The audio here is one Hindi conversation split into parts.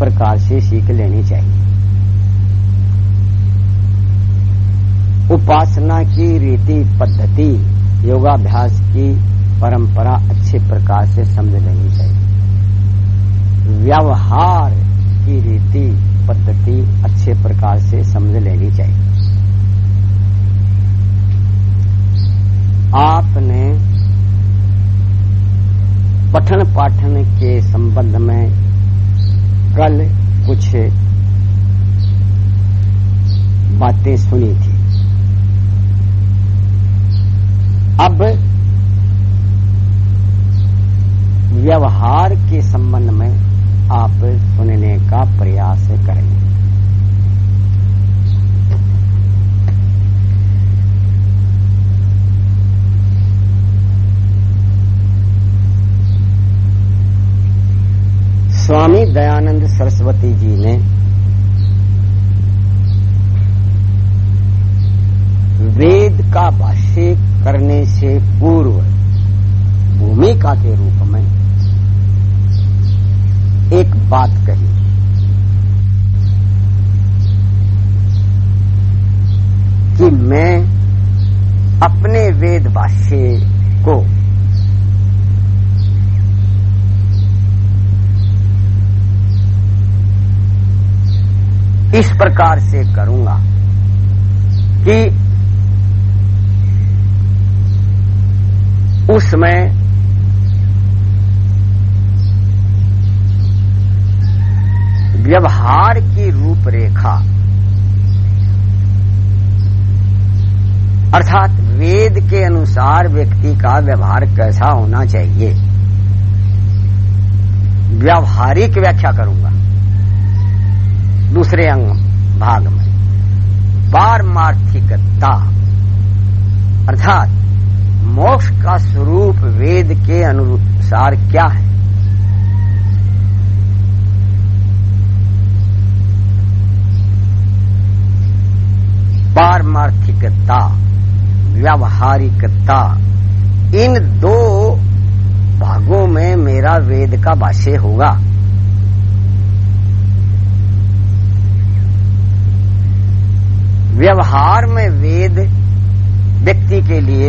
प्रकार से सीख लेनी चाहिए। उपासना की रीति पद्धति, योगाभ्यास की परंपरा अच्छे प्रकार से समझ लेनी चाहिए। व्यवहार की रीति पद्धति अच्छे प्रकार से समझ लेनी चाहिए। आपने पठन पाठन के संबंध में कल कुछ बातें सुनी थी। अब व्यवहार के संबंध में आप सुनने का प्रयास करेंगे। स्वामी दयानंद सरस्वती जी ने वेद का भाष्य करने से पूर्व भूमिका के रूप में एक बात कही। कि मैं अपने वेद भाष्य को इस प्रकार से करूँगा कि उसमें व्यवहार की रूपरेखा अर्थात वेद के अनुसार व्यक्ति का व्यवहार कैसा होना चाहिए, व्यावहारिक व्याख्या करूँगा। दूसरे अंग भाग में। पारमार्थिकता अर्थात, मोक्ष का स्वरूप वेद के अनुसार क्या है? पारमार्थिकता व्यावहारिकता, इन दो भागों में मेरा वेद का भाष्य होगा। व्यवहार में वेद व्यक्ति के लिए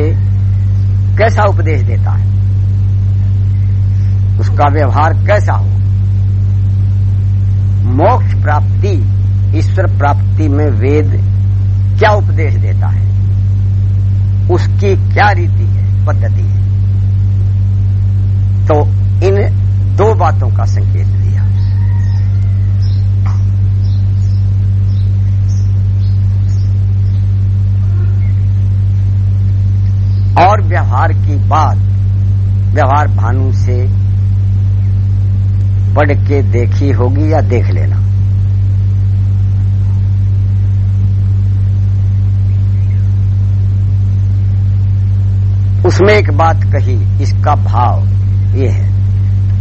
कैसा उपदेश देता है? उसका व्यवहार कैसा हो? मोक्ष प्राप्ति, ईश्वर प्राप्ति में वेद क्या उपदेश देता है? उसकी क्या रीति है, पद्धति है? तो इन दो बातों का संकेत दिया और व्यवहार की बात, व्यवहार भानु से पढ़ के देखी होगी या देख लेना? उसमें एक बात कही, इसका भाव ये है।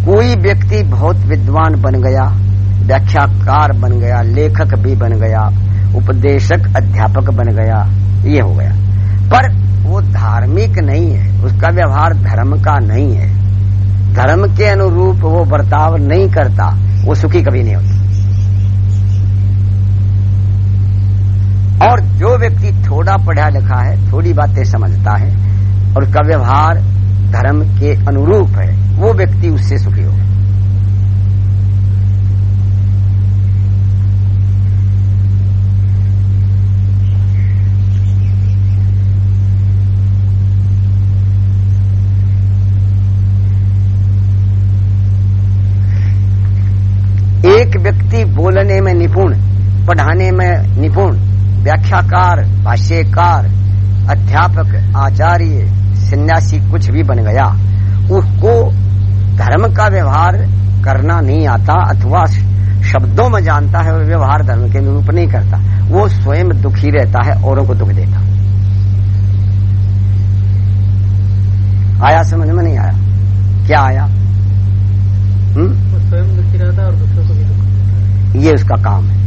कोई व्यक्ति बहुत विद्वान बन गया, व्याख्याकार बन गया, लेखक भी बन गया, उपदेशक, अध्यापक बन गया, ये हो गया। पर वो धार्मिक नहीं है, उसका व्यवहार धर्म का नहीं है। धर्म के अनुरूप वो बर्ताव नहीं करता, वो सुखी कभी नहीं होता। और जो व्यक्ति थोड़ा पढ़ा लिखा है, थोड़ी बातें समझता है, और उसका व्यवहार धर्म के अनुरूप है, वो व्यक्ति उससे सुखी होगा एक व्यक्ति बोलने में निपुण, पढ़ाने में निपुण, व्याख्याकार, भाष्यकार, अध्यापक, आचार्य, सन्यासी कुछ भी बन गया, उसको धर्म का व्यवहार करना नहीं आता अथवा शब्दों में जानता है और व्यवहार धर्म के अनुरूप नहीं करता, वो स्वयं दुखी रहता है, औरों को दुख देता। आया समझ में नहीं आया? क्या आया? हम्म? स्वयं दुखी रहता और दूसरों को भी दुख ये उसका काम है।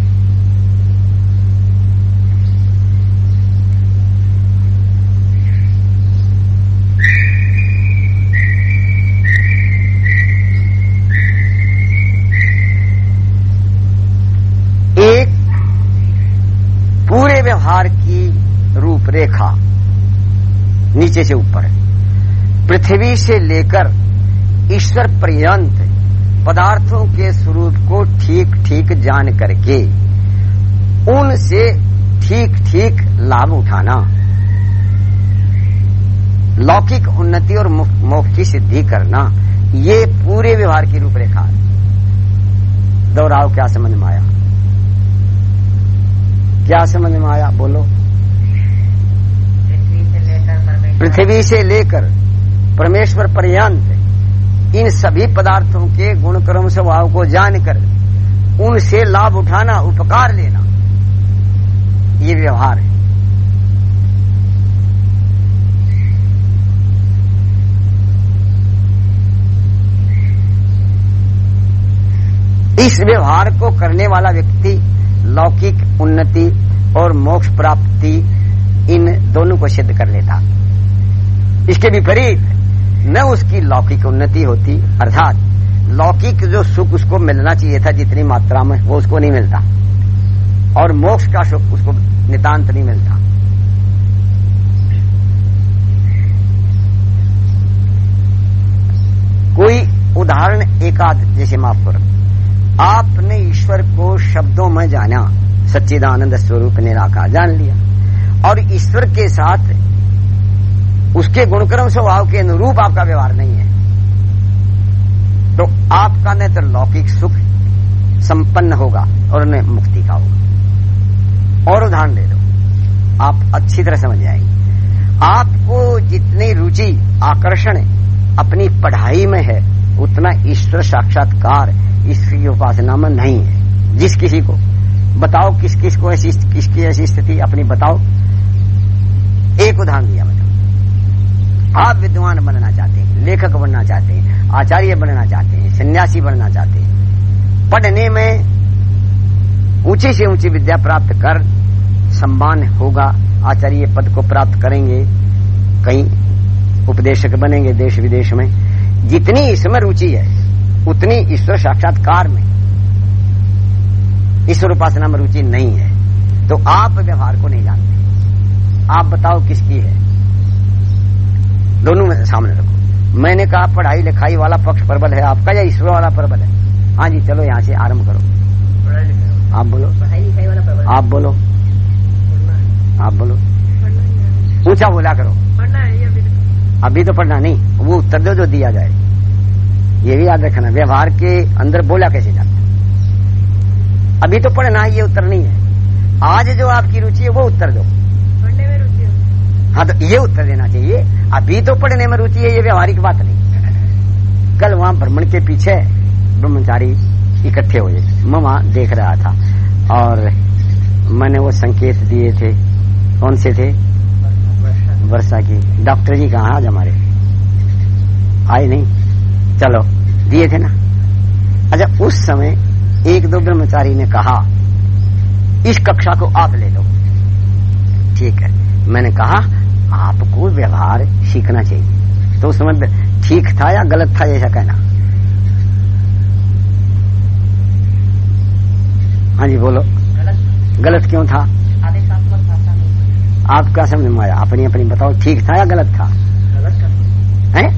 एक पूरे व्यवहार की रूपरेखा नीचे से ऊपर है। पृथ्वी से लेकर ईश्वर पर्यंत पदार्थों के स्वरूप को ठीक ठीक जान करके, उनसे ठीक ठीक लाभ उठाना। लौकिक उन्नति और मोक्ष की सिद्धि करना, ये पूरे व्यवहार की रूपरेखा है। दोहराओ, क्या समझ में आया? क्या समझ में आया? बोलो। पृथ्वी से लेकर परमेश्वर पर्यंत। इन सभी पदार्थों के गुण स्वभाव को जानकर उनसे लाभ उठाना, उपकार लेना, ये व्यवहार है। इस व्यवहार को करने वाला व्यक्ति लौकिक उन्नति और मोक्ष प्राप्ति इन दोनों को सिद्ध कर लेता। इसके विपरीत न उसकी लौकिक उन्नति होती, अर्थात लौकिक जो सुख उसको मिलना चाहिए था जितनी मात्रा में, वो उसको नहीं मिलता। और मोक्ष का सुख उसको नितांत नहीं मिलता। कोई उदाहरण एकाध जैसे माफ़ करो आपने ईश्वर को शब्दों में जाना, सच्चिदानंद स्वरूप निराकार जान लिया। और ईश्वर के साथ उसके गुणक्रम स्वभाव के अनुरूप आपका व्यवहार नहीं है। तो आपका न तो लौकिक सुख संपन्न होगा और न मुक्ति का होगा। और उदाहरण ले लो आप अच्छी तरह समझ जाएँगे। आपको जितनी रुचि, आकर्षण अपनी पढ़ाई में है, उतना ईश्वर साक्षात्कार इसकी उपासना में नहीं है। जिस किसी को। बताओ किस किस को ऐसी किसकी ऐसी स्थिति अपनी बताओ। एक उदाहरण दिया बताओ आप विद्वान बनना चाहते हैं, लेखक बनना चाहते हैं, आचार्य बनना चाहते हैं, सन्यासी बनना चाहते हैं। पढ़ने में ऊँची से ऊँची विद्या प्राप्त कर सम्मान होगा, आचार्य पद को प्राप्त करेंगे, कहीं उपदेशक बनेंगे देश विदेश में। जितनी इसमें रुचि है, उतनी ईश्वर साक्षात्कार में ईश्वर उपासना में रुचि नहीं है। तो आप व्यवहार को नहीं जानते। आप बताओ किसकी है? दोनों में सामने रखो। मैंने कहा, पढ़ाई लिखाई वाला पक्ष प्रबल है, आपका या ईश्वर वाला प्रबल है? हाँ जी, चलो यहाँ से आरंभ करो। आप बोलो। आप बोलो। आप बोलो। ऊँचा बोला करो। अभी तो पढ़ना नहीं, वो उत्तर दो जो दिया जाए। ये भी याद रखना, व्यवहार के अंदर बोला कैसे जाता अभी तो पढ़ना ये उत्तर नहीं है। आज जो आपकी रुचि है, वो उत्तर दो। हाँ तो ये उत्तर देना चाहिए। अभी तो पढ़ने में रुचि है, ये व्यवहारिक बात नहीं। कल वहाँ भ्रमण के पीछे ब्रह्मचारी इकट्ठे हुए मैं वहाँ देख रहा था। और मैंने वो संकेत दिए थे। कौन से थे? वर्षा की। डॉक्टर जी कहा आज हमारे? आए नहीं? चलो, दिए थे ना? अच्छा उस समय एक दो ब्रह्मचारी ने कहा, इस कक्षा को आप ले लो। ठीक है। मैंने कहा आपको व्यवहार सीखना चाहिए। तो उस समय ठीक था या गलत था जैसा कहना। हाँ जी बोलो। गलत गलत क्यों था? आप क्या समझ में आया। अपनी अपनी बताओ ठीक था या गलत था? गलत था हैं?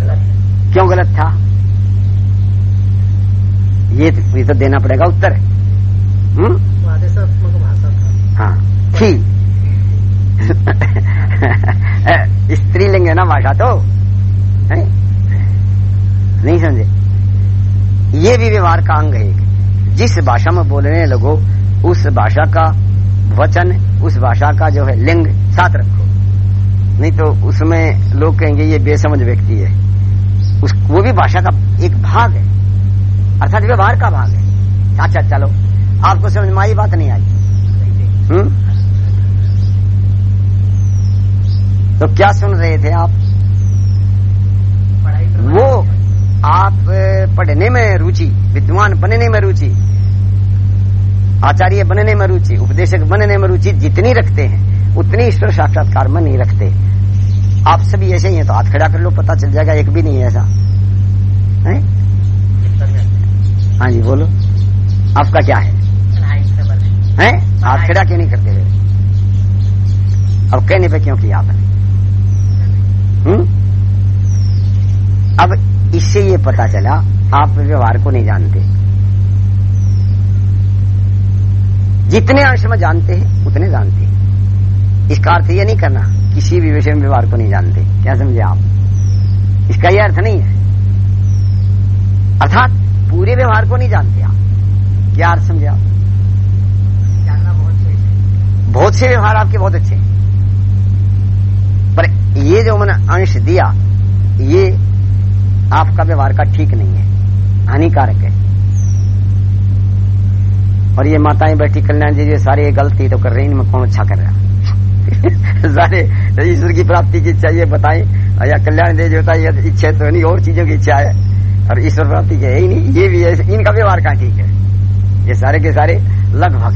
गलत क्यों गलत था? ये ये तो देना पड़ेगा उत्तर। हम्म? आदेशात्मक हाँ। थी। स्त्रीलिंग है ना भाषा तो? है? नहीं समझे। ये भी व्यवहार का अंग है जिस भाषा में बोलने लगो, उस भाषा का वचन, उस भाषा का जो है लिंग साथ रखो। नहीं तो उसमें लोग कहेंगे, ये बेसमझ व्यक्ति है। उस, वो भी भाषा का एक भाग है। अर्थात व्यवहार का भाग है। अच्छा चलो। आपको समझ में आई बात? नहीं आई। हम्म? तो क्या सुन रहे थे आप? वो आप पढ़ने में रुचि विद्वान बनने में रुचि आचार्य बनने में रुचि उपदेशक बनने में रुचि जितनी रखते हैं उतनी ईश्वर साक्षात्कार में नहीं रखते। आप सभी ऐसे ही हैं तो हाथ खड़ा कर लो पता चल जाएगा एक भी नहीं है ऐसा। है? हाँ जी बोलो। आपका क्या है? हैं? हाथ खड़ा क्यों नहीं करते हुए अब कहने पे क्यों किया आपने? हम्म? अब इससे ये पता चला आप व्यवहार को नहीं जानते। जितने अंश में जानते हैं उतने जानते हैं। इसका अर्थ ये नहीं करना किसी भी विषय में व्यवहार को नहीं जानते। क्या समझे आप? इसका यह अर्थ नहीं है। अर्थात पूरे व्यवहार को नहीं जानते आप। क्या अर्थ समझे आप? जानना बहुत बहुत से व्यवहार आपके बहुत अच्छे हैं। ये जो मैंने अंश दिया, ये आपका व्यवहार का ठीक नहीं है। हानिकारक है। और ये माताएँ बैठी, कल्याण जी, ये सारे गलती तो कर रही इनमें कौन अच्छा कर रहा सारे ईश्वर की प्राप्ति की इच्छा, ये बताएँ, या कल्याण दे जो होता ये इच्छा तो नहीं, और चीज़ों की इच्छा है। और ईश्वर प्राप्ति की है ही नहीं, ये भी है, इनका व्यवहार कहाँ ठीक है। ये सारे के सारे लगभग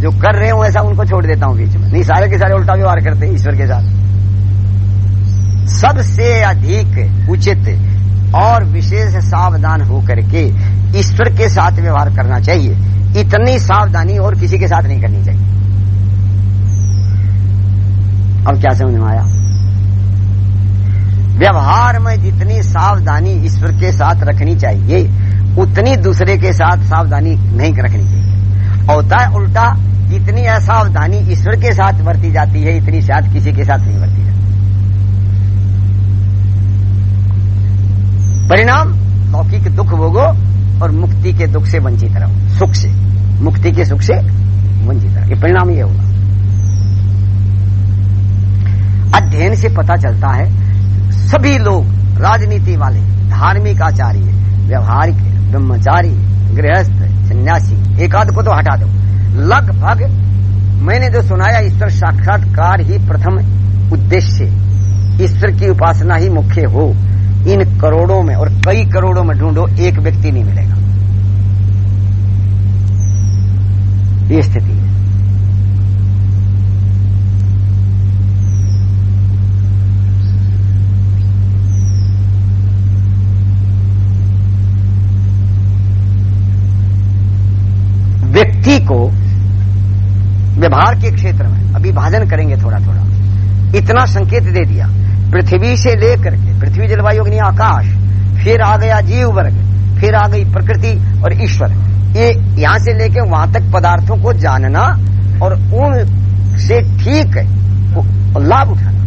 जो कर रहे हो, ऐसा उनको छोड़ देता हूँ बीच में। नहीं, सारे के सारे उल्टा व्यवहार करते हैं ईश्वर के साथ। सबसे अधिक उचित और विशेष सावधान होकर के ईश्वर के साथ व्यवहार करना चाहिए। इतनी सावधानी और किसी के साथ नहीं करनी चाहिए। अब क्या समझ में आया? व्यवहार में जितनी सावधानी ईश्वर के साथ रखनी चाहिए, उतनी दूसरे के साथ सावधानी नहीं रखनी चाहिए। होता है उल्टा, जितनी असावधानी ईश्वर के साथ बरती जाती है, इतनी शायद किसी के साथ नहीं बरती जाती। परिणाम लौकिक दुख भोगो और मुक्ति के दुख से वंचित रहो। सुख से। मुक्ति के सुख से वंचित रहो। ये परिणाम ये होगा। अध्ययन से पता चलता है, सभी लोग, राजनीति वाले, धार्मिक आचार्य, व्यवहारिक, ब्रह्मचारी, गृहस्थ, सन्यासी, एकाध को तो हटा दो। लगभग मैंने जो सुनाया, ईश्वर साक्षात्कार ही प्रथम उद्देश्य। ईश्वर की उपासना ही मुख्य हो। इन करोड़ों में और कई करोड़ों में ढूंढो, एक व्यक्ति नहीं मिलेगा। ये स्थिति है। व्यक्ति को व्यवहार के क्षेत्र में अभी भाजन करेंगे थोड़ा थोड़ा इतना संकेत दे दिया। पृथ्वी से लेकर के, पृथ्वी जलवायु अग्नि आकाश, फिर आ गया जीव वर्ग, फिर आ गई प्रकृति और ईश्वर। ये यहाँ से लेके वहाँ तक पदार्थों को जानना और उन से ठीक लाभ उठाना,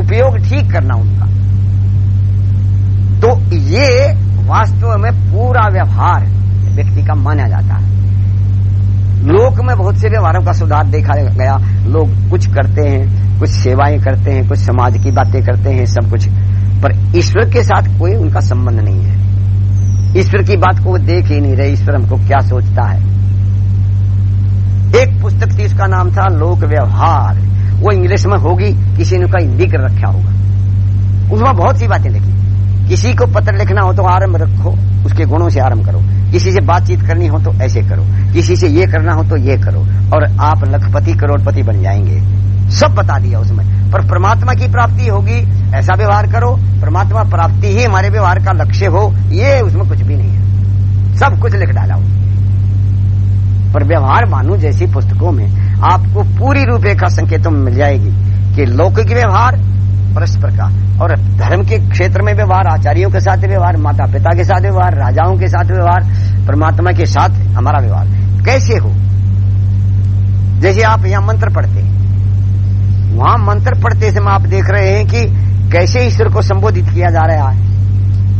उपयोग ठीक करना उनका। तो ये वास्तव में पूरा व्यवहार व्यक्ति का माना जाता है। लोक में बहुत से व्यवहारों का सुधार देखा गया। लोग कुछ करते हैं कुछ सेवाएँ करते हैं, कुछ समाज की बातें करते हैं, सब कुछ। पर ईश्वर के साथ कोई उनका संबंध नहीं है। ईश्वर की बात को वो देख ही नहीं रहे, ईश्वर हमको क्या सोचता है। एक पुस्तक थी, उसका नाम था लोक व्यवहार। वो इंग्लिश में होगी, किसी ने का हिंदी कर रखा होगा। उसमें बहुत सी बातें लिखी। किसी को पत्र लिखना हो तो आरंभ रखो, उसके गुणों से आरंभ करो। किसी से बातचीत करनी हो तो ऐसे करो। किसी से ये करना हो तो ये करो। और आप लखपति करोड़पति बन जाएँगे। सब बता दिया उसमें। पर परमात्मा की प्राप्ति होगी, ऐसा व्यवहार करो। परमात्मा प्राप्ति ही हमारे व्यवहार का लक्ष्य हो, ये उसमें कुछ भी नहीं है। सब कुछ लिख डाला उसमें पर व्यवहार मानू जैसी पुस्तकों में आपको पूरी रूपरेखा संकेतों में मिल जाएगी कि लौकिक व्यवहार, परस्पर का, और धर्म के क्षेत्र में व्यवहार, आचार्यों के साथ व्यवहार माता पिता के साथ व्यवहार, राजाओं के साथ व्यवहार, परमात्मा के साथ हमारा व्यवहार कैसे हो? जैसे आप यहाँ मंत्र पढ़ते हैं। वहाँ मंत्र पढ़ते समय आप देख रहे हैं कि कैसे ईश्वर को संबोधित किया जा रहा है।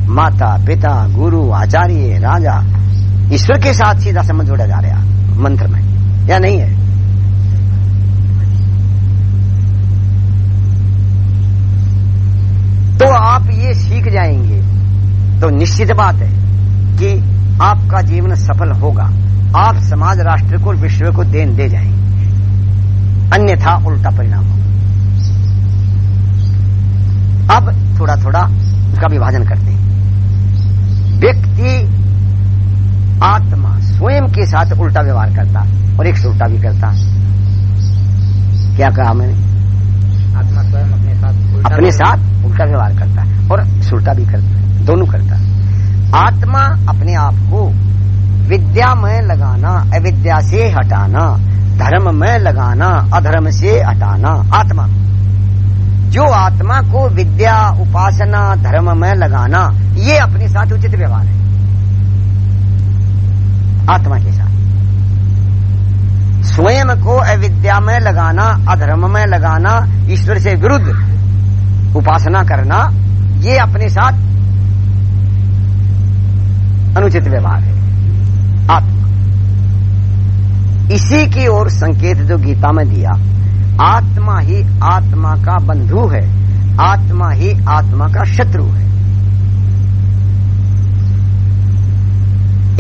माता, पिता, गुरु, आचार्य, राजा, ईश्वर के साथ सीधा संबंध जोड़ा जा रहा मंत्र में, या नहीं है? तो आप ये सीख जाएँगे तो निश्चित बात है कि आपका जीवन सफल होगा। आप समाज, राष्ट्र को, विश्व को देन दे जाएँगे। अन्यथा उल्टा परिणाम होगा। अब थोड़ा थोड़ा उसका विभाजन करते हैं। व्यक्ति आत्मा स्वयं के साथ उल्टा व्यवहार करता और एक से उल्टा भी करता। क्या कहा मैंने? आत्मा स्वयं अपने साथ उल्टा अपने साथ उल्टा व्यवहार करता है और सुलटा भी करता है दोनों करता। है आत्मा अपने आप को विद्या में लगाना अविद्या से हटाना धर्म में लगाना, अधर्म से हटाना, आत्मा। जो आत्मा को विद्या, उपासना, धर्म में लगाना, ये अपने साथ उचित व्यवहार है। आत्मा के साथ। स्वयं को अविद्या में लगाना, अधर्म में लगाना, ईश्वर से विरुद्ध उपासना करना, ये अपने साथ अनुचित व्यवहार है। आत्मा। इसी की ओर संकेत जो गीता में दिया, आत्मा ही आत्मा का बंधु है, आत्मा ही आत्मा का शत्रु है।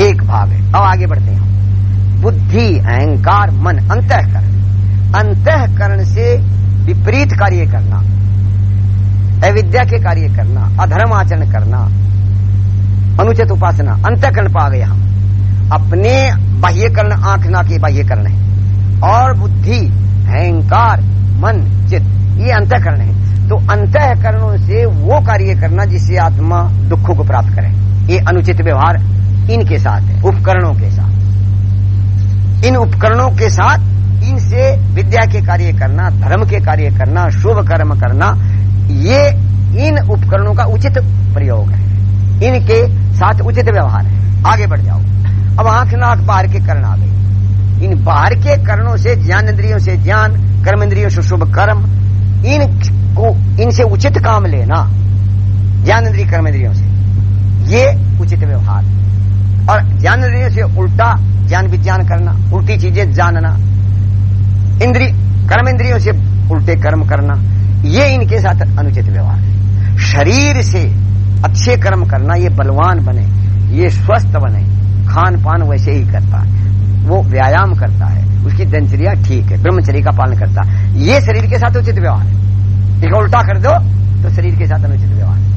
एक भाग है, अब आगे बढ़ते हैं बुद्धि, अहंकार, मन, अंतकरण। अंतकरण से विपरीत कार्य करना, अविद्या के कार्य करना, अधर्म आचरण करना, अनुचित उपासना, अंतकरण पा गए हम। अपने बाह्यकरण आँख ना के बाह्यकरण है। और बुद्धि, अहंकार, मन, चित्त, ये अंतकरण है। तो अंतकरणों से वो कार्य करना जिससे आत्मा दुखों को प्राप्त करे। ये अनुचित व्यवहार इनके साथ है, उपकरणों के साथ। इन उपकरणों के साथ इनसे विद्या के कार्य करना, धर्म के कार्य करना, शुभ कर्म करना, ये इन उपकरणों का उचित प्रयोग है। इनके साथ उचित व्यवहार है। आगे बढ़ जाओ। अब आँख नाक बाहर के कर्ण आ गए इन बाहर के कर्णों से ज्ञान इंद्रियों से ज्ञान, कर्म इंद्रियों से शुभ कर्म, इन को, इनसे उचित काम लेना, ज्ञान इंद्रिय, कर्म इंद्रियों से, ये उचित व्यवहार। और ज्ञान इंद्रियों से उल्टा ज्ञान विज्ञान करना, उल्टी चीज़ें जानना इंद्रिय कर्म इंद्रियों से उल्टे कर्म करना, ये इनके साथ अनुचित व्यवहार है। शरीर से अच्छे कर्म करना, ये बलवान बने, ये स्वस्थ बने। खान पान वैसे ही करता है। वो व्यायाम करता है। उसकी दिनचर्या ठीक है, ब्रह्मचर्य का पालन करता है। ये शरीर के साथ उचित व्यवहार है। एक उल्टा कर दो तो शरीर के साथ अनुचित व्यवहार है।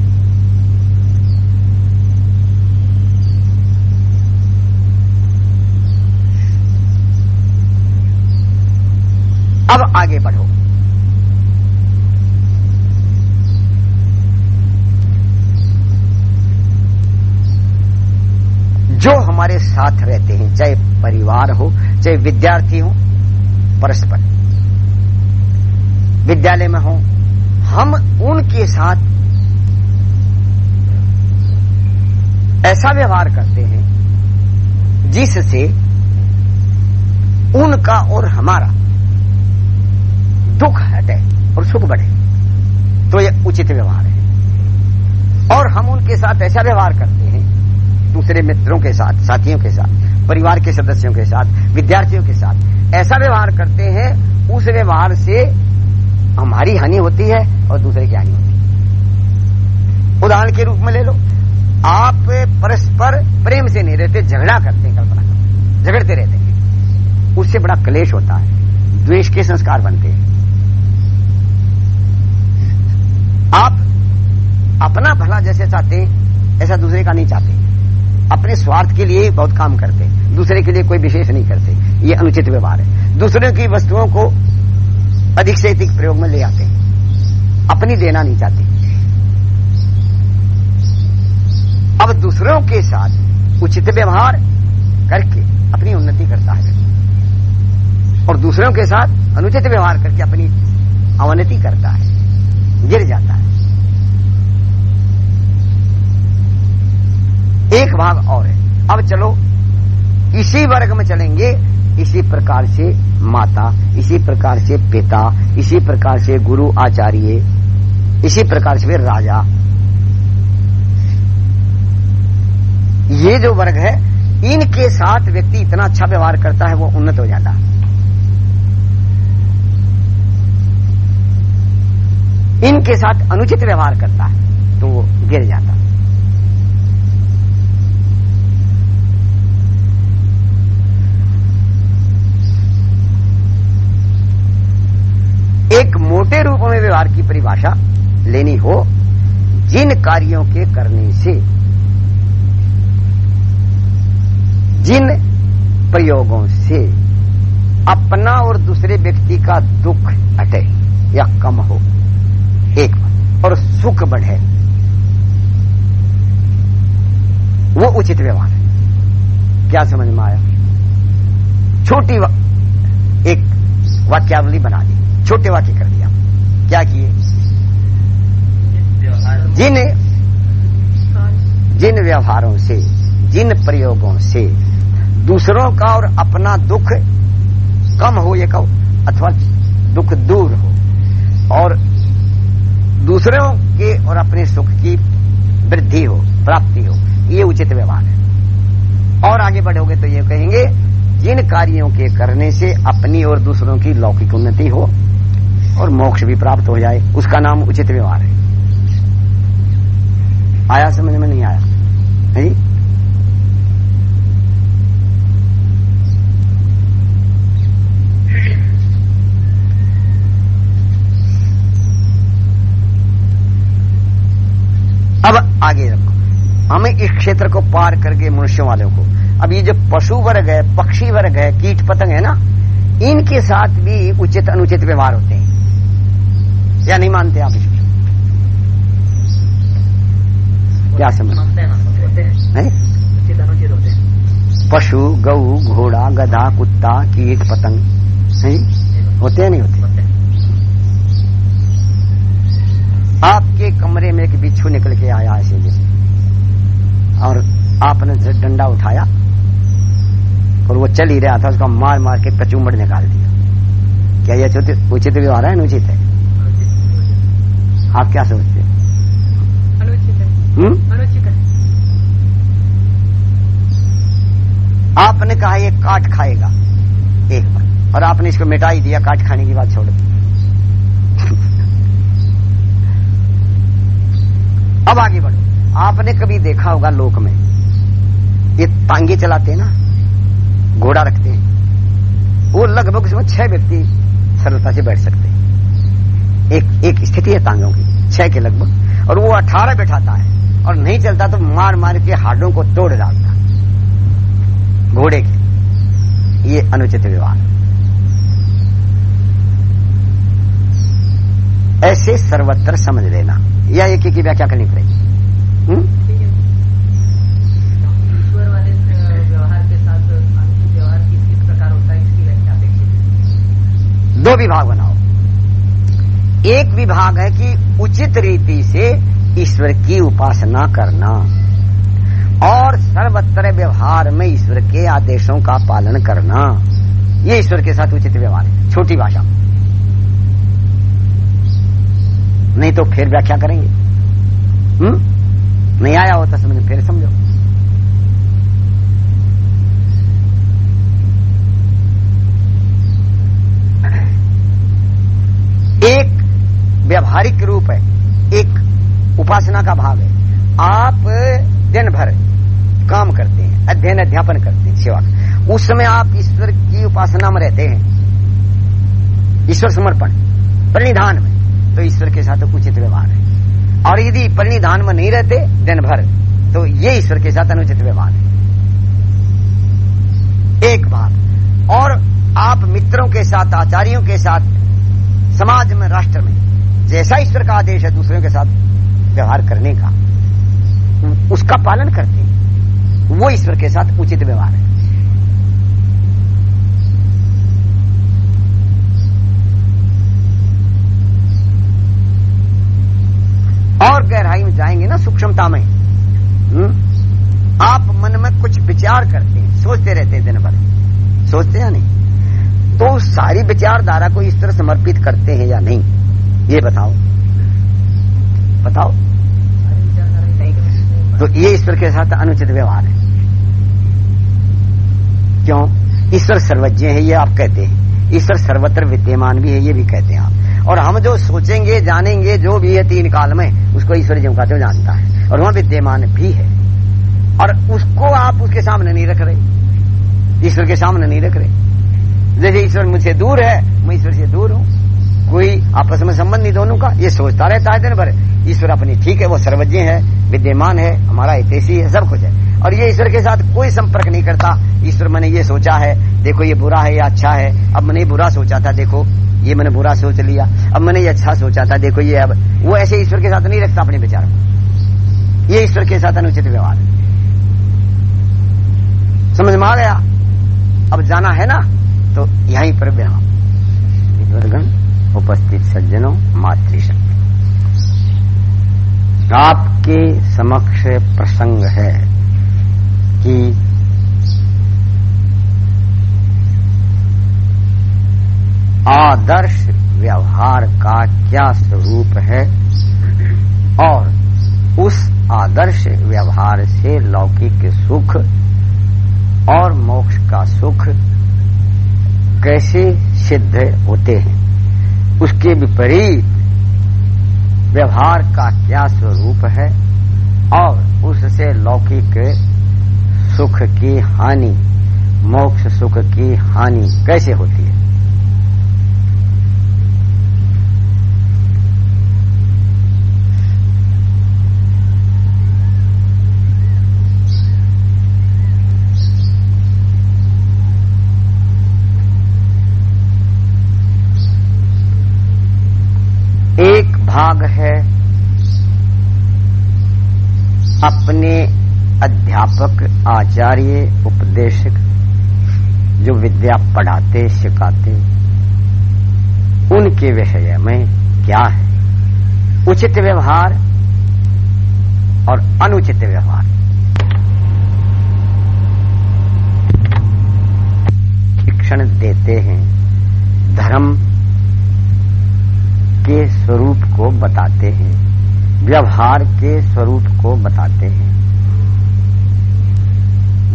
अब आगे बढ़ो। जो हमारे साथ रहते हैं, चाहे परिवार हो, चाहे विद्यार्थी हो, परस्पर। विद्यालय में हो, हम उनके साथ ऐसा व्यवहार करते हैं, जिससे उनका और हमारा दुख हटे और सुख बढ़े। तो यह उचित व्यवहार है। और हम उनके साथ ऐसा व्यवहार करते हैं दूसरे मित्रों के साथ, साथियों के साथ, परिवार के सदस्यों के साथ, विद्यार्थियों के साथ, ऐसा व्यवहार करते हैं, उस व्यवहार से हमारी हानि होती है और दूसरे की हानि होती है। उदाहरण के रूप में ले लो, आप परस्पर प्रेम से नहीं रहते, झगड़ा करते हैं, कल्पना करते झगड़ते रहते हैं। उससे बड़ा क्लेश होता है, द्वेष के संस्कार बनते हैं। आप अपना भला जैसे चाहते ऐसा दूसरे का नहीं चाहते। अपने स्वार्थ के लिए बहुत काम करते दूसरे के लिए कोई विशेष नहीं करते। ये अनुचित व्यवहार है। दूसरे की वस्तुओं को अधिक से अधिक प्रयोग में ले आते हैं। अपनी देना नहीं चाहते। अब दूसरों के साथ उचित व्यवहार करके अपनी उन्नति करता है। और दूसरों के साथ अनुचित व्यवहार करके अपनी अवनति करता है। गिर जाता है। एक भाग और है। अब चलो, इसी वर्ग में चलेंगे। इसी प्रकार से माता, इसी प्रकार से पिता, इसी प्रकार से गुरु, आचार्य, इसी प्रकार से राजा। ये जो वर्ग है, इनके साथ व्यक्ति इतना अच्छा व्यवहार करता है, वो उन्नत हो जाता है। इनके साथ अनुचित व्यवहार करता है तो वो गिर जाता है। एक मोटे रूप में व्यवहार की परिभाषा लेनी हो जिन कार्यों के करने से जिन प्रयोगों से अपना और दूसरे व्यक्ति का दुख हटे या कम हो एक और सुख बढ़े वो उचित व्यवहार है। क्या समझ में आया? छोटी वा, एक वाक्यावली बना दी। छोटे वाक्य कर दिया। क्या किए? जिन जिन व्यवहारों से, जिन प्रयोगों से दूसरों का और अपना दुख कम हो, ये कहो, अथवा दुख दूर हो, और दूसरों के और अपने सुख की वृद्धि हो, प्राप्ति हो, ये उचित व्यवहार है। और आगे बढ़ोगे तो ये कहेंगे, जिन कार्यों के करने से अपनी और दूसरों की लौकिक उन्नति हो और मोक्ष भी प्राप्त हो जाए, उसका नाम उचित व्यवहार है। आया समझ में नहीं आया? है अब आगे रखो। हमें इस क्षेत्र को पार करके मनुष्यों वालों को। अब ये जो पशु वर्ग है, पक्षी वर्ग है, कीट पतंग है ना, इनके साथ भी उचित अनुचित व्यवहार होते हैं। या नहीं मानते आप? इसको क्या समझ? पशु गऊ घोड़ा, गधा, कुत्ता, कीट, पतंग, नहीं? होते हैं नहीं होते? आपके कमरे में एक बिच्छू निकल के आया ऐसे जैसे और आपने डंडा उठाया और वो चल ही रहा था, उसका मार मार के कचूमड़ निकाल दिया। क्या यह उचित व्यवहार है अनुचित है? आप क्या सोचते हैं? हम्म? है। आपने कहा ये काट खाएगा। एक बार। और आपने इसको मिटा ही दिया काट खाने की बात छोड़ दी। अब आगे बढ़ो। आपने कभी देखा होगा लोक में? ये तांगे चलाते हैं ना? घोड़ा रखते हैं। वो लगभग उसमें छह व्यक्ति सरलता से बैठ सकते हैं। एक एक स्थिति है तांगों की, छह के लगभग, और वो अठारह बैठाता है, और नहीं चलता तो मार मार के हाडों को तोड़ डालता घोड़े के ये अनुचित व्यवहार। ऐसे सर्वत्र समझ लेना। या एक एक व्याख्या करनी पड़ेगी। हम्म? दो विभाग बनाओ। एक विभाग है कि उचित रीति से ईश्वर की उपासना करना और सर्वत्र व्यवहार में ईश्वर के आदेशों का पालन करना। ये ईश्वर के साथ उचित व्यवहार है। छोटी भाषा। नहीं तो फिर व्याख्या करेंगे। हम्म? नहीं आया होता समझ फिर समझो। एक व्यवहारिक रूप है, एक उपासना का भाव है। आप दिन भर काम करते हैं, अध्ययन, अध्यापन करते हैं, सेवा। उस समय आप ईश्वर की उपासना में रहते हैं। ईश्वर समर्पण परिनिधान में तो ईश्वर के साथ उचित व्यवहार है। और यदि परिनिधान में नहीं रहते दिन भर तो ये ईश्वर के साथ अनुचित व्यवहार है। एक बात, और आप मित्रों के साथ, आचार्यों के साथ, समाज में, राष्ट्र में जैसा ईश्वर का आदेश है दूसरों के साथ व्यवहार करने का, उसका पालन करते हैं। वो ईश्वर के साथ उचित व्यवहार है। और गहराई में जाएँगे ना सूक्ष्मता में। हम्म? आप मन में कुछ विचार करते हैं, सोचते रहते हैं दिन भर। सोचते हैं या नहीं? तो सारी विचारधारा को इस तरह समर्पित करते हैं या नहीं? ये बताओ। बताओ। तो ये ईश्वर के साथ अनुचित व्यवहार है। क्यों? ईश्वर सर्वज्ञ है, ये आप कहते हैं। ईश्वर सर्वत्र विद्यमान भी है, ये भी कहते हैं आप। और हम जो सोचेंगे, जानेंगे, जो भी है तीन काल में, उसको ईश्वर जी का तो जानता है। और वहाँ विद्यमान भी है। और उसको आप उसके सामने नहीं रख रहे। ईश्वर के सामने नहीं रख रहे। जैसे ईश्वर मुझसे दूर है, मैं ईश्वर से दूर हूँ। कोई आपस में संबंध नहीं दोनों का, ये सोचता रहता है दिन भर। ईश्वर अपनी ठीक है, वो सर्वज्ञ है, विद्यमान है, हमारा हितेशी है, सब कुछ है। और ये ईश्वर के साथ कोई संपर्क नहीं करता। ईश्वर मैंने ये सोचा है, देखो ये बुरा है या अच्छा है। अब मैंने बुरा सोचा था, देखो, ये मैंने बुरा सोच लिया। अब मैंने ये अच्छा सोचा था, देखो ये अब, वो ऐसे ईश्वर के साथ नहीं रखता अपने विचार को। ये ईश्वर के साथ अनुचित व्यवहार समझ में आ गया? अब जाना है ना तो यहीं पर विराम। उपस्थित सज्जनों, मातृशक्ति। आपके समक्ष प्रसंग है कि आदर्श व्यवहार का क्या स्वरूप है और उस आदर्श व्यवहार से लौकिक सुख और मोक्ष का सुख कैसे सिद्ध होते हैं? उसके विपरीत व्यवहार का क्या स्वरूप है और उससे लौकिक सुख की हानि, मोक्ष सुख की हानि कैसे होती है एक भाग है अपने अध्यापक आचार्य उपदेशक जो विद्या पढ़ाते, सिखाते, उनके विषय में क्या है? उचित व्यवहार और अनुचित व्यवहार। शिक्षण देते हैं, धर्म के स्वरूप को बताते हैं। व्यवहार के स्वरूप को बताते हैं।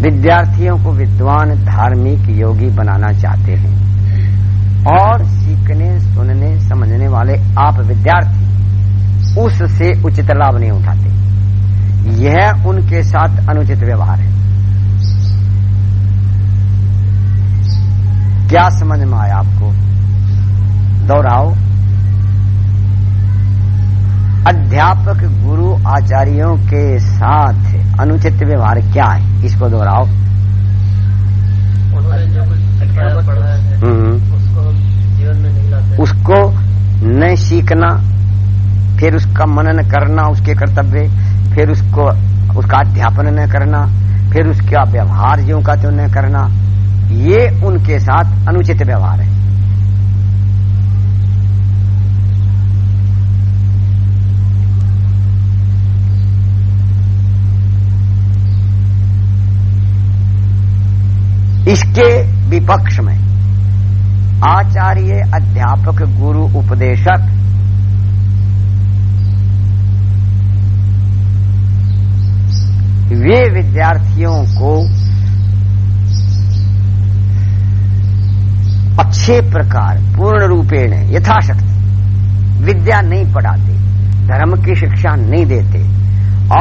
विद्यार्थियों को विद्वान, धार्मिक योगी बनाना चाहते हैं। और सीखने, सुनने, समझने वाले आप विद्यार्थी, उससे उचित लाभ नहीं उठाते। यह उनके साथ अनुचित व्यवहार है। क्या समझ में आया आपको? दोहराओ। अध्यापक गुरु आचार्यों के साथ अनुचित व्यवहार क्या है? इसको दोहराओ। हम्म। उसको न सीखना फिर उसका मनन करना उसके कर्तव्य फिर उसको उसका अध्यापन न करना फिर उसका व्यवहार जो का तो न करना ये उनके साथ अनुचित व्यवहार है। इसके विपक्ष में आचार्य अध्यापक गुरु उपदेशक वे विद्यार्थियों को अच्छे प्रकार, पूर्ण रूपेण यथाशक्ति, विद्या नहीं पढ़ाते, धर्म की शिक्षा नहीं देते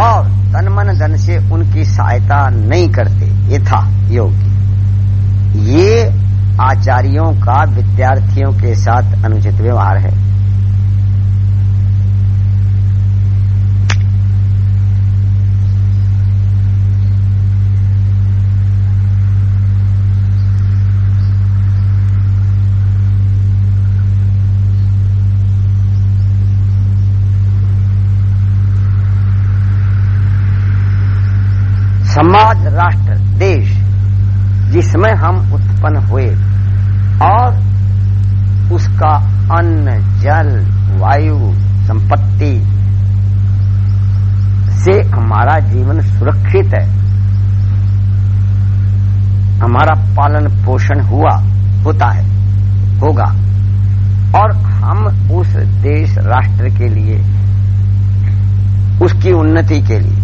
और तन मन धन से उनकी सहायता नहीं करते, यथा योग्य। ये आचार्यों का विद्यार्थियों के साथ अनुचित व्यवहार है। समाज जिसमें हम उत्पन्न हुए और उसका अन्न, जल, वायु, संपत्ति से हमारा जीवन सुरक्षित है। हमारा पालन पोषण हुआ, होता है, होगा। और हम उस देश, राष्ट्र के लिए, उसकी उन्नति के लिए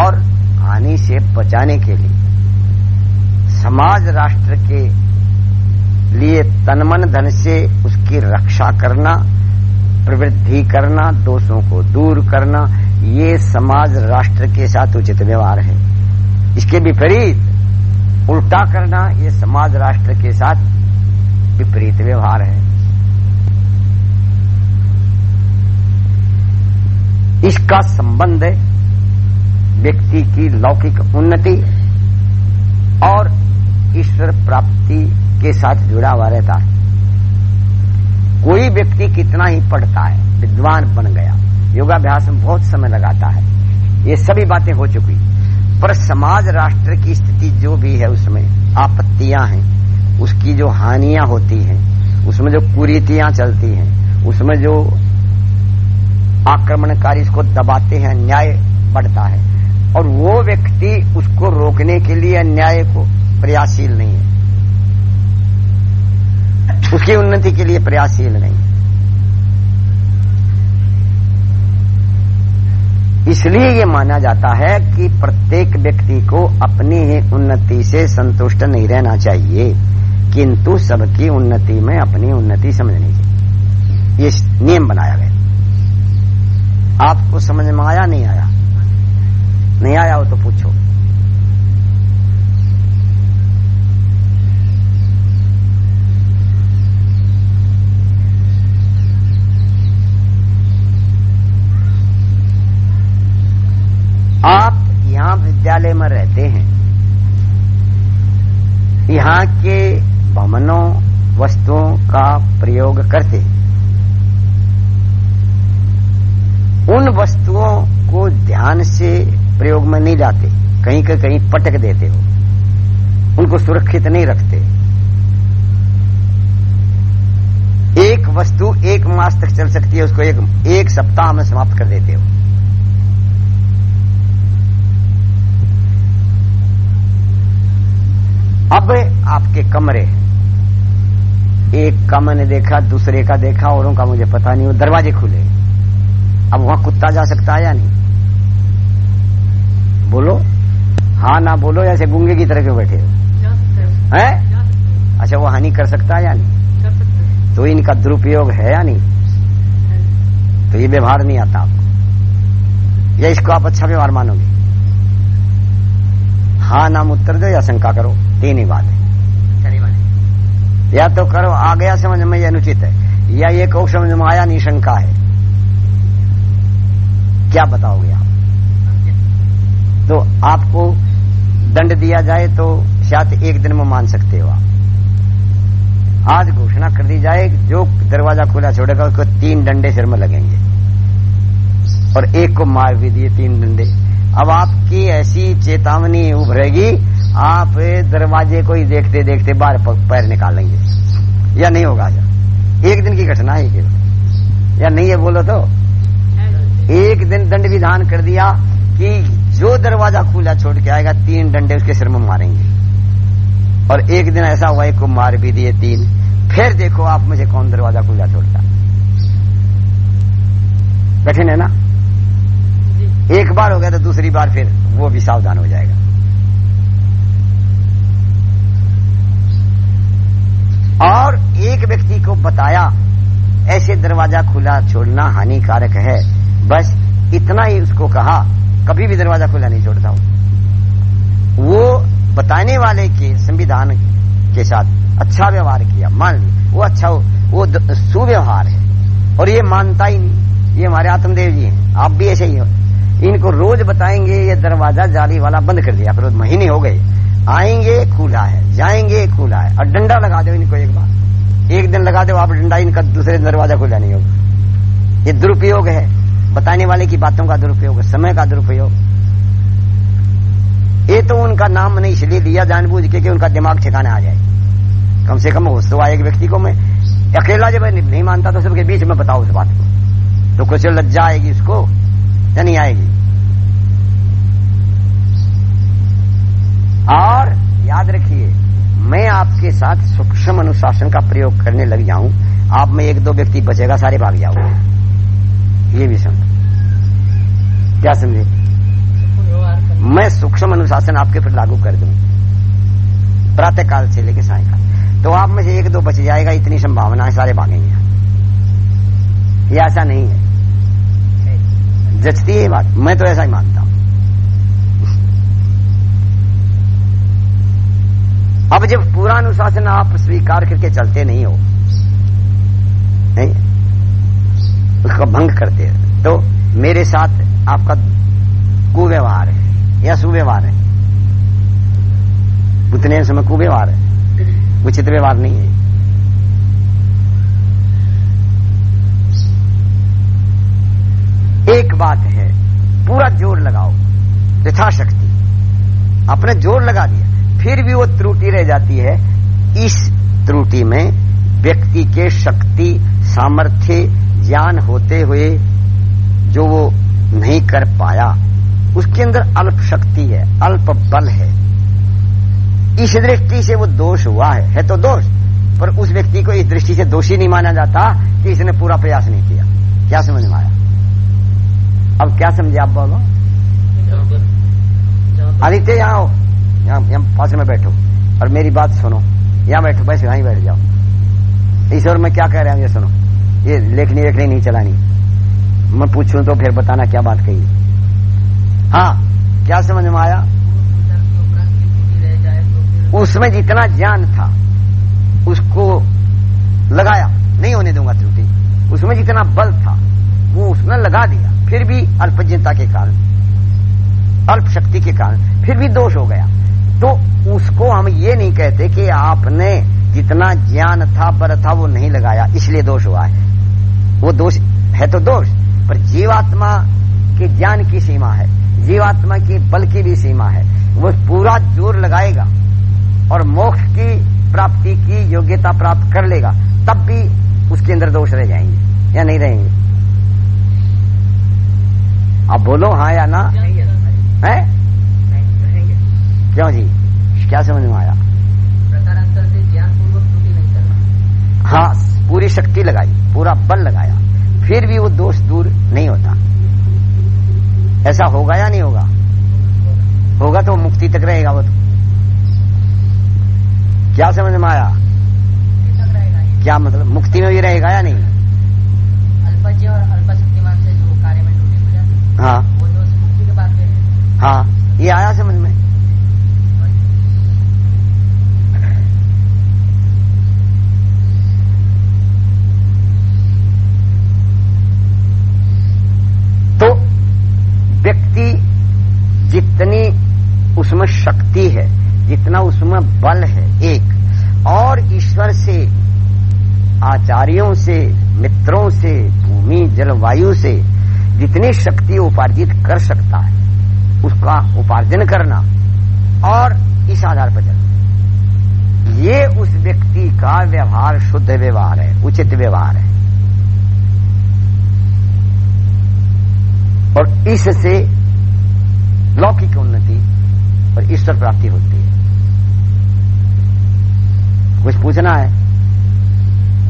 और हानि से बचाने के लिए समाज राष्ट्र के लिए तनमन धन से उसकी रक्षा करना, प्रवृद्धि करना, दोषों को दूर करना, ये समाज राष्ट्र के साथ उचित व्यवहार है। इसके विपरीत, उल्टा करना ये समाज राष्ट्र के साथ विपरीत व्यवहार है। इसका संबंध व्यक्ति की लौकिक उन्नति और ईश्वर प्राप्ति के साथ जुड़ा हुआ रहता है। कोई व्यक्ति कितना ही पढ़ता है, विद्वान बन गया, योगाभ्यास में बहुत समय लगाता है, ये सभी बातें हो चुकी। पर समाज राष्ट्र की स्थिति जो भी है, उसमें आपत्तियाँ हैं, उसकी जो हानियाँ होती हैं, उसमें जो कुरीतियाँ चलती हैं, उसमें जो आक्रमणकारी इसको दबाते हैं, अन्याय बढ़ता है, और वो व्यक्ति उसको रोकने के लिए अन्याय को प्रयासशील नहीं है। उसकी उन्नति के लिए प्रयासशील नहीं इसलिए ये माना जाता है कि प्रत्येक व्यक्ति को अपनी ही उन्नति से संतुष्ट नहीं रहना चाहिए, किंतु सबकी उन्नति में अपनी उन्नति समझनी चाहिए। ये नियम बनाया गया। आपको समझ में आया, नहीं आया? नहीं आया हो तो पूछो। आप यहाँ विद्यालय में रहते हैं। यहाँ के भवनों, वस्तुओं का प्रयोग करते। उन वस्तुओं को ध्यान से प्रयोग में नहीं लाते। कहीं के कहीं पटक देते हो। उनको सुरक्षित नहीं रखते। एक वस्तु एक मास तक चल सकती है, उसको एक एक सप्ताह में समाप्त कर देते हो। अब आपके कमरे एक का मैंने देखा दूसरे का देखा औरों का मुझे पता नहीं वो दरवाजे खुले। अब वहाँ कुत्ता जा सकता है या नहीं? बोलो। हाँ ना बोलो ऐसे गुंगे की तरह क्यों बैठे हो? है। अच्छा वो हानि कर सकता है या नहीं? तो इनका दुरुपयोग है या नहीं? तो ये व्यवहार नहीं आता आपको। या इसको आप अच्छा व्यवहार मानोगे? हाँ नाम उत्तर दो या शंका करो? तीन ही बात है। या तो करो आ गया समझ में ये अनुचित है। या ये कहो समझ में आया नहीं शंका है। क्या बताओगे आप? तो आपको दंड दिया जाए तो शायद एक दिन में मान सकते हो आप। आज घोषणा कर दी जाए जो दरवाज़ा खुला छोड़ेगा उसको तीन डंडे सिर में लगेंगे। और एक को मार भी दिए तीन डंडे। अब आपकी ऐसी चेतावनी उभरेगी, आप दरवाजे को ही देखते देखते बाहर पैर निकालेंगे या नहीं होगा जा एक दिन की घटना है केवल। या नहीं है बोलो तो? एक दिन दंड विधान कर दिया कि जो दरवाज़ा खुला छोड़ के आएगा, तीन डंडे उसके सिर में मारेंगे। और एक दिन ऐसा हुआ, एक को मार भी दिए तीन। फिर देखो आप मुझे कौन दरवाज़ा खुला छोड़ता। कठिन है ना? एक बार हो गया तो दूसरी बार फिर वो भी सावधान हो जाएगा। और एक व्यक्ति को बताया, ऐसे दरवाज़ा खुला छोड़ना हानिकारक है। बस इतना ही उसको कहा, कभी भी दरवाज़ा खुला नहीं छोड़ता हूँ। वो बताने वाले के संविधान के साथ अच्छा व्यवहार किया। मान ली, वो अच्छा हो वो सुव्यवहार है। और ये मानता ही नहीं। ये हमारे आत्मदेव जी हैं। आप भी ऐसे ही हो। इनको रोज बताएँगे, ये दरवाज़ा जाली वाला बंद कर दिया, फिर महीने हो गए। आएँगे, खुला है, जाएँगे, खुला है। और डंडा लगा दो इनको एक बार। एक दिन लगा दो, आप डंडा इनका दूसरे दरवाज़ा खुला नहीं होगा। ये दुरुपयोग है। बताने वाले की बातों का दुरुपयोग है समय का दुरुपयोग। ये तो उनका नाम मैंने इसलिए लिया जानबूझ के कि उनका दिमाग ठिकाने आ जाए। कम से कम होश तो आए एक व्यक्ति को मैं। अकेला जब नहीं मानता तो सबके बीच में बताओ उस बात को। तो कुछ लज्जा आएगी उसको। या नहीं आएगी। और याद रखिए, मैं आपके साथ सूक्ष्म अनुशासन का प्रयोग करने लग जाऊँ, आप में एक दो व्यक्ति बचेगा, सारे भाग जाओगे। ये भी समझ। क्या समझे? मैं सूक्ष्म अनुशासन आपके पर लागू कर दूँ। प्रातः काल से लेकर सायकाल। तो आप में से एक दो बच जाएगा, इतनी संभावना है, सारे भागेंगे। ये ऐसा नहीं है। जचती है बात। मैं तो ऐसा ही मानता हूँ। अब जब पूरा अनुशासन आप स्वीकार करके चलते नहीं हो उसका भंग करते हैं तो मेरे साथ आपका कुव्यवहार है, या सुव्यवहार है। उतने समय कुव्यवहार है उचित व्यवहार नहीं है। एक बात है, पूरा ज़ोर लगाओ, यथाशक्ति। आपने ज़ोर लगा दिया, फिर भी वो त्रुटि रह जाती है। इस त्रुटि में व्यक्ति के शक्ति, सामर्थ्य, ज्ञान होते हुए जो वो नहीं कर पाया, उसके अंदर अल्प शक्ति है, अल्प बल है। इस दृष्टि से वो दोष हुआ है है तो दोष, पर उस व्यक्ति को इस दृष्टि से दोषी नहीं माना जाता कि इसने पूरा प्रयास नहीं किया। क्या समझ में आया? अब क्या समझे आप बोलो आदित्य, यहाँ आओ। यहाँ यहाँ पास में बैठो। और मेरी बात सुनो। यहाँ बैठो, बस यहीं बैठ जाओ। ईश्वर, मैं क्या कह रहा हूँ, ये सुनो। ये लेखनी वेखनी नहीं चलानी। मैं पूछूँ तो फिर बताना क्या बात कही। हाँ क्या समझ में आया? उसमें जितना ज्ञान था, उसको लगाया। नहीं होने दूँगा त्रुटि। उसमें जितना बल था, वो उसने लगा दिया। फिर भी अल्पज्ञता के कारण अल्प शक्ति के कारण, फिर भी दोष हो गया। तो उसको हम ये नहीं कहते कि आपने जितना ज्ञान था, बल था, वो नहीं लगाया, इसलिए दोष हुआ है। वो दोष है तो दोष, पर जीवात्मा के ज्ञान की सीमा है, जीवात्मा की बल की भी सीमा है। वो पूरा ज़ोर लगाएगा और मोक्ष की प्राप्ति की योग्यता प्राप्त कर लेगा, तब भी उसके अंदर दोष रह जाएँगे, या नहीं रहेंगे। अब बोलो हाँ या ना? है? क्यों जी? क्या समझ में आया? हाँ पूरी शक्ति लगाई, पूरा बल लगाया। फिर भी वो दोष दूर नहीं होता। ऐसा होगा या नहीं होगा? होगा तो मुक्ति तक रहेगा वो तो। क्या समझ में आया। क्या मतलब मुक्ति में भी रहेगा या नहीं अल्पज्ञ और अल्पशक्तिमान से जो कार्य में त्रुटि हो। हाँ ये आया समझ में तो व्यक्ति जितनी उसमें शक्ति है, जितना उसमें बल है एक, और ईश्वर से, आचार्यों से, मित्रों से, भूमि, जलवायु से जितनी शक्ति उपार्जित कर सकता है, उसका उपार्जन करना और इस आधार पर चलना। ये उस व्यक्ति का व्यवहार, शुद्ध व्यवहार है, उचित व्यवहार है। और इससे लौकिक उन्नति और ईश्वर प्राप्ति होती है। कुछ पूछना है?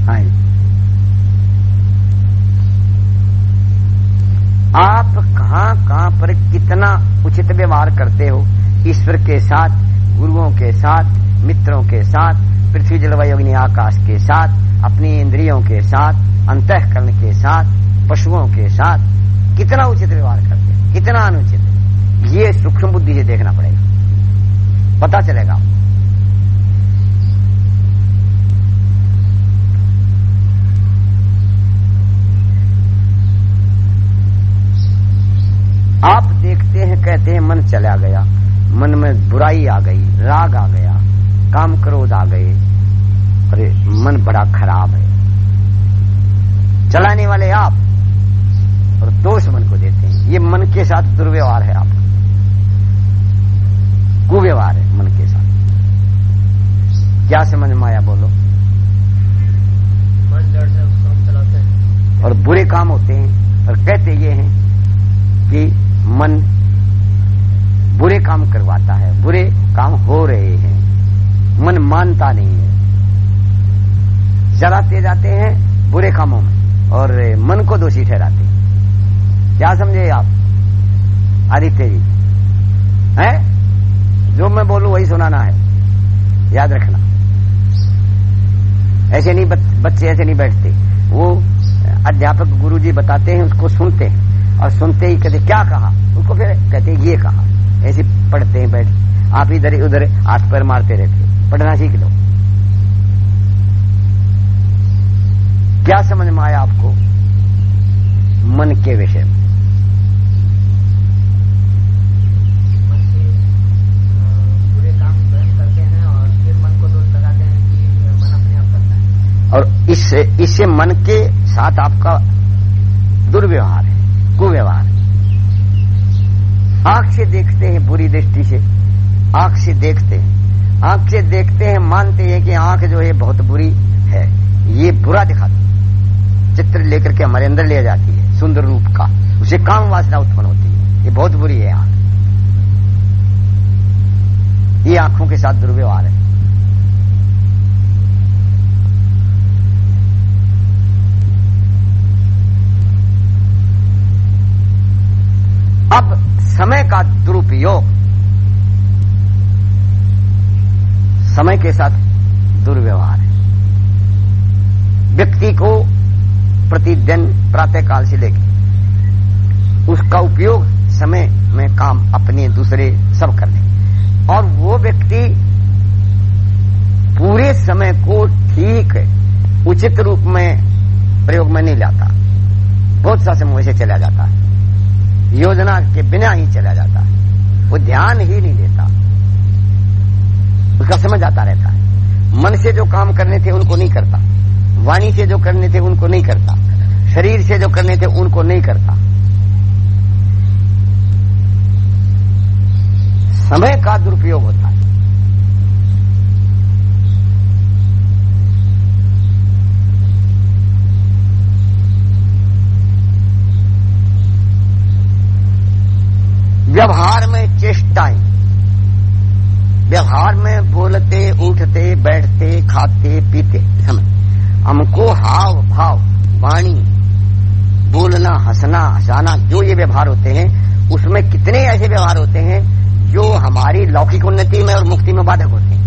हाँ जी। आप कहाँ कहाँ पर कितना उचित व्यवहार करते हो? ईश्वर के साथ, गुरुओं के साथ, मित्रों के साथ, पृथ्वी जलवायु अग्नि आकाश के साथ, अपनी इंद्रियों के साथ, अंतकरण के साथ, पशुओं के साथ, कितना उचित व्यवहार करते हो? कितना अनुचित? ये सूक्ष्म बुद्धि से देखना पड़ेगा। पता चलेगा आप देखते हैं कहते हैं मन चला गया। मन में बुराई आ गई राग आ गया काम क्रोध आ गए। अरे मन बड़ा खराब है। चलाने वाले आप और दोष मन को देते हैं। ये मन के साथ दुर्व्यवहार है आप। कुव्यवहार है मन के साथ। क्या समझ में आया बोलो? मन जड़ से हम चलाते हैं। और बुरे काम होते हैं। और कहते ये हैं कि मन बुरे काम करवाता है, बुरे काम हो रहे हैं। मन मानता नहीं है। चलाते जाते हैं बुरे कामों में और मन को दोषी ठहराते क्या समझे आप? आदित्य जी। है? जो मैं बोलू वही सुनाना है। याद रखना। ऐसे नहीं बच्चे ऐसे नहीं बैठते। वो अध्यापक गुरुजी बताते हैं, उसको सुनते हैं। और सुनते ही कहते, क्या कहा? उनको फिर कहते, ये कहा। ऐसे पढ़ते हैं बैठ आप इधर उधर हाथ पैर मारते रहते पढ़ना सीख लो। क्या समझ में आया आपको? मन के विषय में। और इससे इससे मन के साथ आपका दुर्व्यवहार है। कुव्यवहार आँख से देखते हैं बुरी दृष्टि से। आँख से देखते हैं। आँख से देखते हैं, मानते हैं कि आँख जो है बहुत बुरी है। ये बुरा दिखाती चित्र लेकर के हमारे अंदर ले जाती है, सुंदर रूप का। उसे काम वासना उत्पन्न होती है। ये बहुत बुरी है आँख। ये आँखों के साथ दुर्व्यवहार है। अब समय का दुरुपयोग समय के साथ दुर्व्यवहार है। व्यक्ति को प्रतिदिन प्रातःकाल से लेकर उसका उपयोग समय में काम अपने दूसरे सब करने। और वो व्यक्ति पूरे समय को ठीक उचित रूप में प्रयोग में नहीं लाता। बहुत सा समय से चला जाता है। योजना के बिना ही चला जाता है। वो ध्यान ही नहीं देता। उसका समझ आता रहता है। मन से जो काम करने थे, उनको नहीं करता। वाणी से जो करने थे, उनको नहीं करता। शरीर से जो करने थे, उनको नहीं करता। समय का दुरुपयोग होता है। व्यवहार में चेष्टाएँ व्यवहार में बोलते, उठते, बैठते, खाते, पीते, समझ। हमको हाव भाव, वाणी, बोलना, हंसना, हंसाना, जो ये व्यवहार होते हैं, उसमें कितने ऐसे व्यवहार होते हैं, जो हमारी लौकिक उन्नति में और मुक्ति में बाधक होते हैं।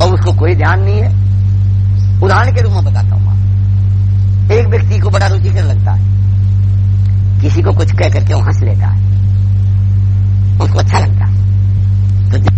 और उसको कोई ध्यान नहीं है। उदाहरण के रूप में बताता हूँ एक व्यक्ति को बड़ा रुचिकर लगता है। किसी को कुछ कह करके वो हंस लेता है। उसको अच्छा लगता है। तो